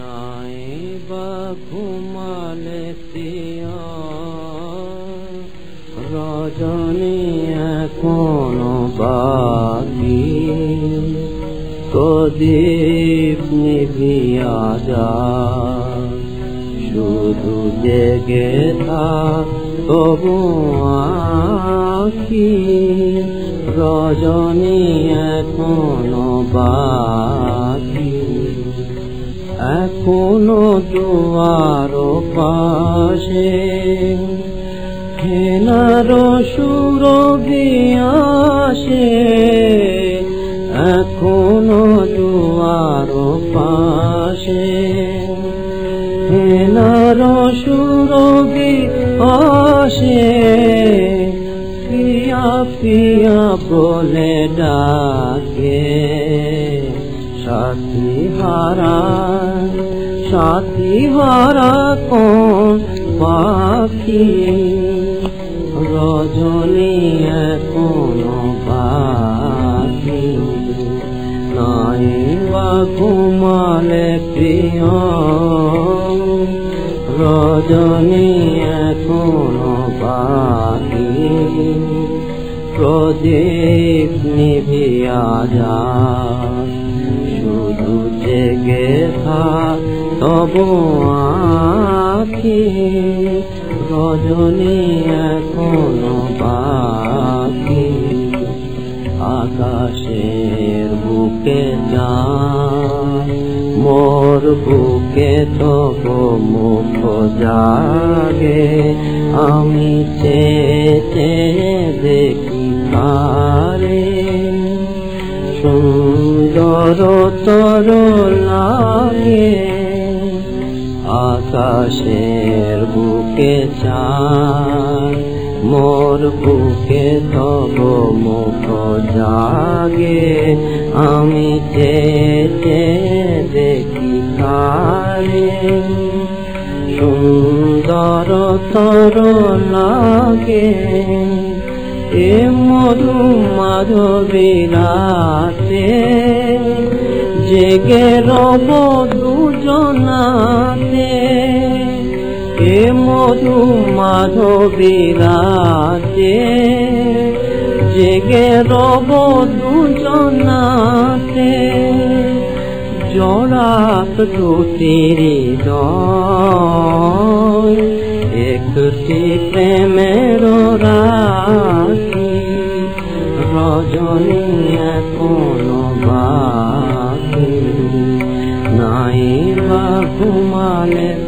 নাই বা ঘুমালে রজনী এখন বাকি। প্রদীপ নিভিয়া যা শুধু জেগে থাক, তবু আখি। রজনী কোন বাগি এখনও দুয়ার পাশে। হেনার সুরভি আসে। এখনও দুয়ার পাশে। হেনার সুরভি আসে। পিয়া পিয়া বলে ডাকে। সাথী হারা সাথী হারা কোন পাখি? রজনী এখনও পাখি। নাই বা ঘুমালে প্রিয়। রজনী এখনও পাখি। প্রদীপ নিভিয়া যা শুধু জেগে থাক, তবু আখি রজনী এখনও বাকি। আকাশের বুকে যা মোর বুকে তবু মুখ জাগে। আমি চেয়ে দেখি সুন্দর তর লাগে আকাশের বুকে চায় মোর বুকে তব মুখ জাগে। আমি চেয়ে দেখি কারে সুন্দর তর লাগে। এ মধু মাধবী রাতে জেগে রব দুজনাতে। এ মধু মাধবী রাতে জেগে রব দুজনাতে। জড়াত দুটিরি দয় একটি প্রেমের রাখি রজনী এখনও নাই বা ঘুমালে প্রিয়